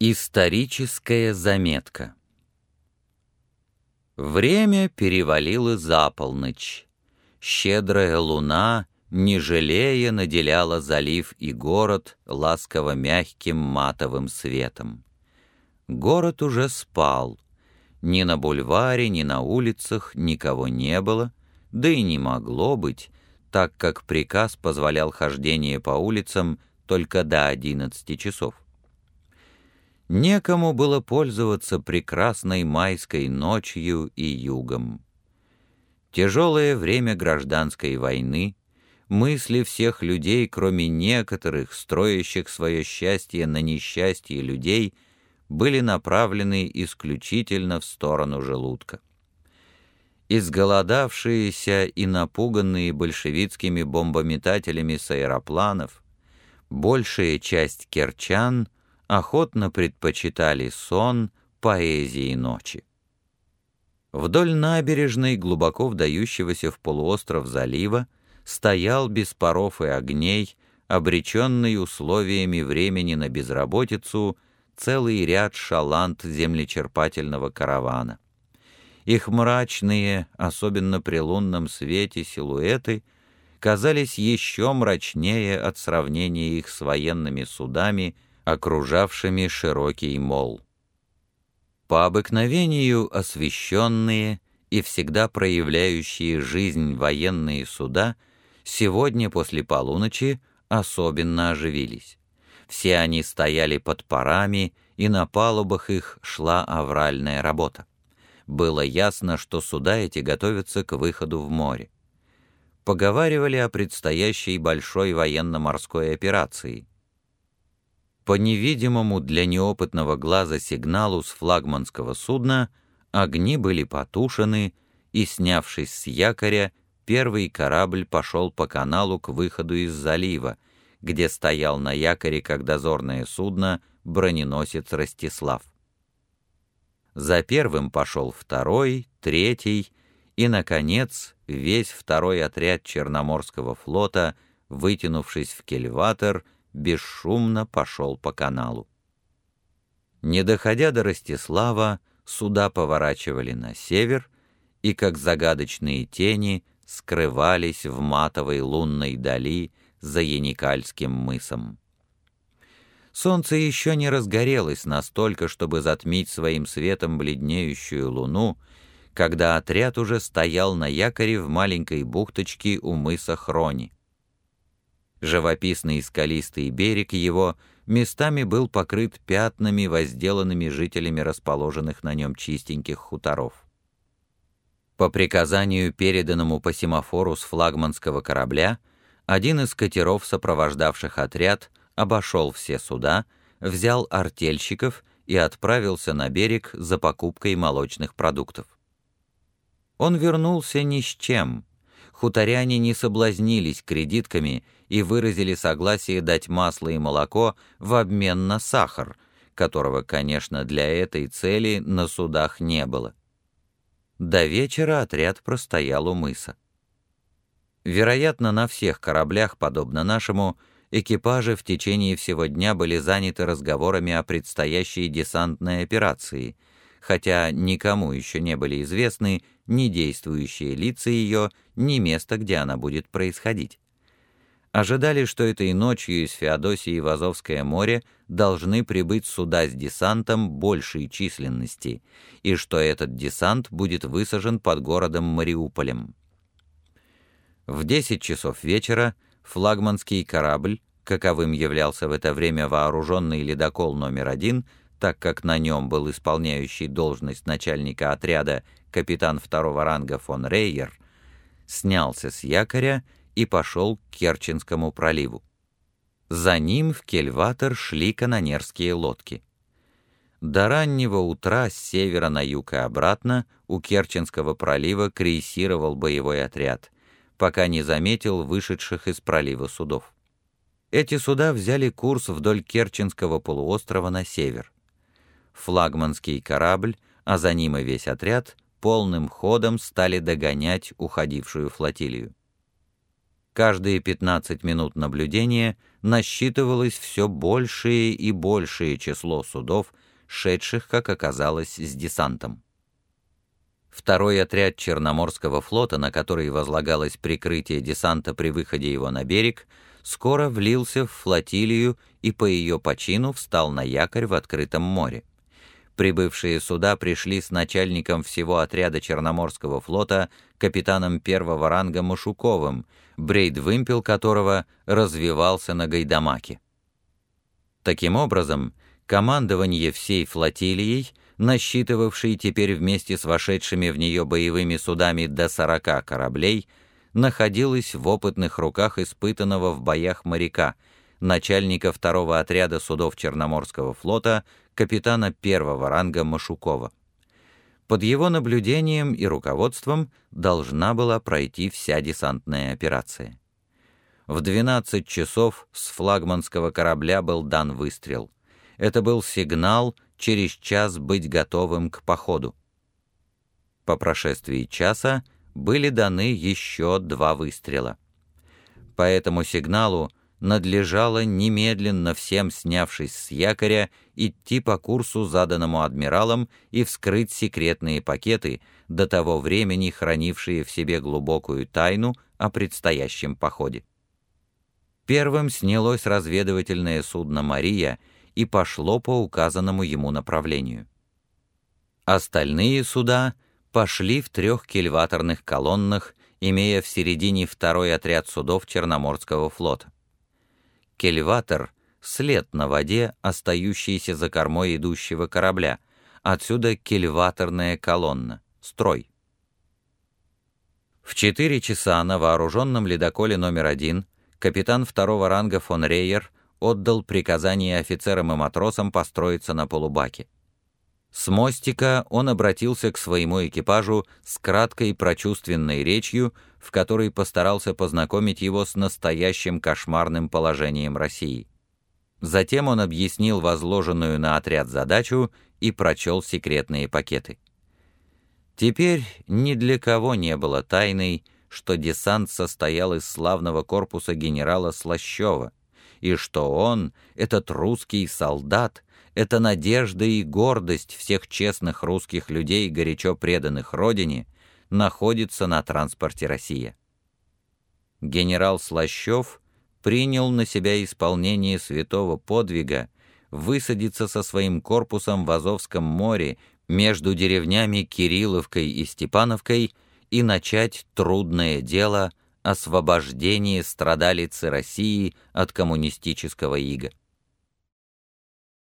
Историческая заметка Время перевалило за полночь. Щедрая луна, не жалея, наделяла залив и город ласково мягким матовым светом. Город уже спал. Ни на бульваре, ни на улицах никого не было, да и не могло быть, так как приказ позволял хождение по улицам только до одиннадцати часов. Некому было пользоваться прекрасной майской ночью и югом. Тяжелое время гражданской войны, мысли всех людей, кроме некоторых, строящих свое счастье на несчастье людей, были направлены исключительно в сторону желудка. Изголодавшиеся и напуганные большевистскими бомбометателями с аэропланов, большая часть керчан — охотно предпочитали сон поэзии ночи. Вдоль набережной, глубоко вдающегося в полуостров залива, стоял без паров и огней, обреченный условиями времени на безработицу, целый ряд шалант землечерпательного каравана. Их мрачные, особенно при лунном свете, силуэты казались еще мрачнее от сравнения их с военными судами, окружавшими широкий мол. По обыкновению освещенные и всегда проявляющие жизнь военные суда сегодня после полуночи особенно оживились. Все они стояли под парами, и на палубах их шла авральная работа. Было ясно, что суда эти готовятся к выходу в море. Поговаривали о предстоящей большой военно-морской операции — по невидимому для неопытного глаза сигналу с флагманского судна огни были потушены, и, снявшись с якоря, первый корабль пошел по каналу к выходу из залива, где стоял на якоре как дозорное судно броненосец Ростислав. За первым пошел второй, третий, и, наконец, весь второй отряд Черноморского флота, вытянувшись в кельватор, бесшумно пошел по каналу. Не доходя до Ростислава, суда поворачивали на север и, как загадочные тени, скрывались в матовой лунной дали за Яникальским мысом. Солнце еще не разгорелось настолько, чтобы затмить своим светом бледнеющую луну, когда отряд уже стоял на якоре в маленькой бухточке у мыса Хрони. Живописный скалистый берег его местами был покрыт пятнами, возделанными жителями расположенных на нем чистеньких хуторов. По приказанию, переданному по семафору с флагманского корабля, один из катеров, сопровождавших отряд, обошел все суда, взял артельщиков и отправился на берег за покупкой молочных продуктов. Он вернулся ни с чем, хуторяне не соблазнились кредитками и выразили согласие дать масло и молоко в обмен на сахар, которого, конечно, для этой цели на судах не было. До вечера отряд простоял у мыса. Вероятно, на всех кораблях, подобно нашему, экипажи в течение всего дня были заняты разговорами о предстоящей десантной операции, хотя никому еще не были известны ни действующие лица ее, ни место, где она будет происходить. Ожидали, что этой ночью из Феодосии в Азовское море должны прибыть суда с десантом большей численности, и что этот десант будет высажен под городом Мариуполем. В 10 часов вечера флагманский корабль, каковым являлся в это время вооруженный ледокол номер один, так как на нем был исполняющий должность начальника отряда капитан второго ранга фон Рейер, снялся с якоря и пошел к Керченскому проливу. За ним в Кельватор шли канонерские лодки. До раннего утра с севера на юг и обратно у Керченского пролива крейсировал боевой отряд, пока не заметил вышедших из пролива судов. Эти суда взяли курс вдоль Керченского полуострова на север. Флагманский корабль, а за ним и весь отряд, полным ходом стали догонять уходившую флотилию. Каждые 15 минут наблюдения насчитывалось все большее и большее число судов, шедших, как оказалось, с десантом. Второй отряд Черноморского флота, на который возлагалось прикрытие десанта при выходе его на берег, скоро влился в флотилию и по ее почину встал на якорь в открытом море. Прибывшие суда пришли с начальником всего отряда Черноморского флота, капитаном первого ранга Машуковым, брейд-вымпел которого развивался на Гайдамаке. Таким образом, командование всей флотилией, насчитывавшей теперь вместе с вошедшими в нее боевыми судами до 40 кораблей, находилось в опытных руках испытанного в боях моряка, начальника второго отряда судов Черноморского флота, капитана первого ранга Машукова. Под его наблюдением и руководством должна была пройти вся десантная операция. В 12 часов с флагманского корабля был дан выстрел. Это был сигнал через час быть готовым к походу. По прошествии часа были даны еще два выстрела. По этому сигналу надлежало немедленно всем, снявшись с якоря, идти по курсу, заданному адмиралом, и вскрыть секретные пакеты, до того времени хранившие в себе глубокую тайну о предстоящем походе. Первым снялось разведывательное судно «Мария» и пошло по указанному ему направлению. Остальные суда пошли в трех кильваторных колоннах, имея в середине второй отряд судов Черноморского флота. Кельватор — след на воде, остающийся за кормой идущего корабля, отсюда кельваторная колонна, строй. В четыре часа на вооруженном ледоколе номер один капитан второго ранга фон Рейер отдал приказание офицерам и матросам построиться на полубаке. С мостика он обратился к своему экипажу с краткой прочувственной речью, в которой постарался познакомить его с настоящим кошмарным положением России. Затем он объяснил возложенную на отряд задачу и прочел секретные пакеты. Теперь ни для кого не было тайной, что десант состоял из славного корпуса генерала Слащева, и что он, этот русский солдат, это надежда и гордость всех честных русских людей, горячо преданных родине, находится на транспорте «Россия». Генерал Слащев принял на себя исполнение святого подвига высадиться со своим корпусом в Азовском море между деревнями Кирилловкой и Степановкой и начать трудное дело освобождения страдалицы России от коммунистического ига.